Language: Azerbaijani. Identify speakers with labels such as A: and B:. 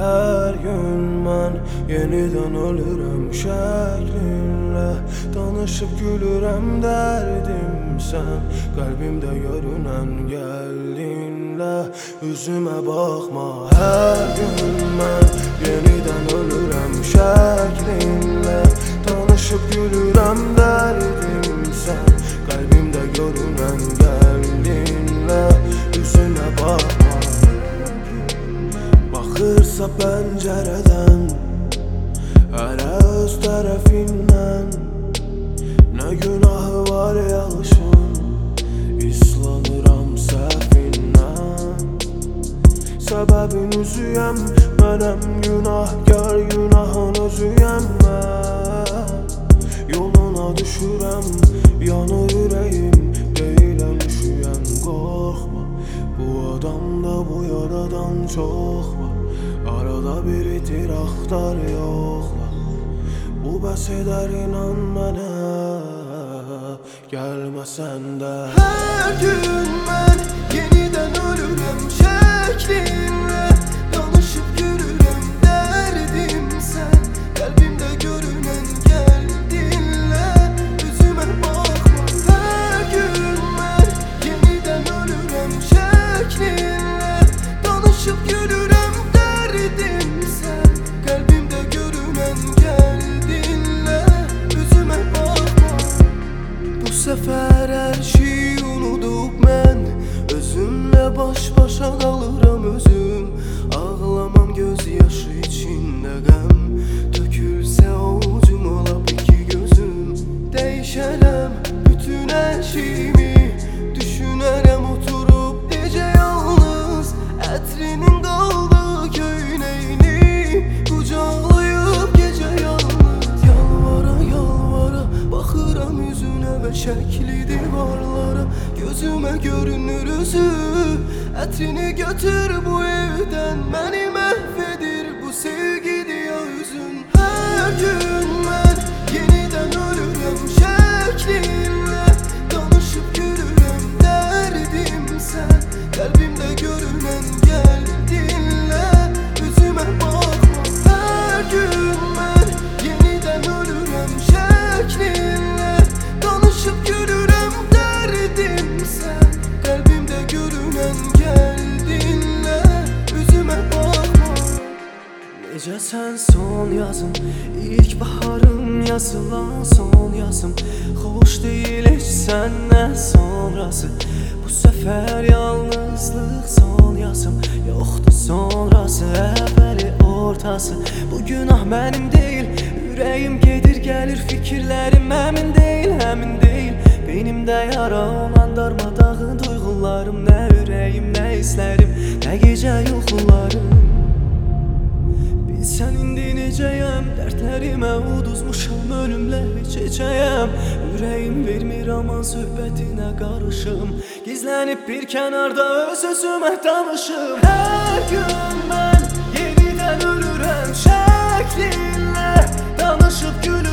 A: mən Yenidən ölürəm şəklinlə Danışıb gülürəm dərdim sən Qəlbimdə görünən gəldinlə Üzümə baxma hər gün mən Yenidən ölürəm şəklinlə Danışıb gülürəm dərdim sən Qəlbimdə görünən gəldinlə Üzünə baxma Baxırsa pəncərədən Hələ öz tərəfindən Nə günahı var yağışın İslanıram səhvindən Səbəbin üzüyəm Mənəm günahkar günahın özüyəm mən Yoluna düşürəm Yanır ürəyim Deyiləm üşüyən qorxma Bu adamda bu yaradan çox var Arada bir itir axtar yoxla Bu bəs edər inan mənə Gəlməsən də
B: Hər gün mən yenidən ölürəm şəklinlə Danışıb yürürəm dərdim sən Qəlbimdə görünən gəldinlə Üzümə baxma Hər gün mən yenidən ölürəm şəklinlə Danışıb yürürəm sefer her şeyi unutup ben. Özümle baş başa kalırım özüm. Çiçekli divarlara Gözüme görünür üzü. Etrini götür bu evden Beni mahvedir bu sevgi diye üzün. Her gün
A: Necəsən son yazım İlk baharım yazılan son yazım Xoş deyil heç səndən sonrası. Bu səfər yalnızlıq son yazım. Yoxdur sonrası əvvəli ortası. Bu günah mənim deyil Ürəyim gedir gəlir fikirlərim Həmin deyil həmin deyil Beynimdə yara olan darmadağın duyğularım Nə ürəyim nə hisslərim Nə gecə yuxularım Sən indi necəyəm, dərdlərimə uduzmuşam, ölümlə içəcəyəm Ürəyim vermir aman söhbətinə qarışım Gizlənib bir kənarda öz özümə danışım. Hər gün mən yenidən ölürəm şəklinlə Danışıb gülürəm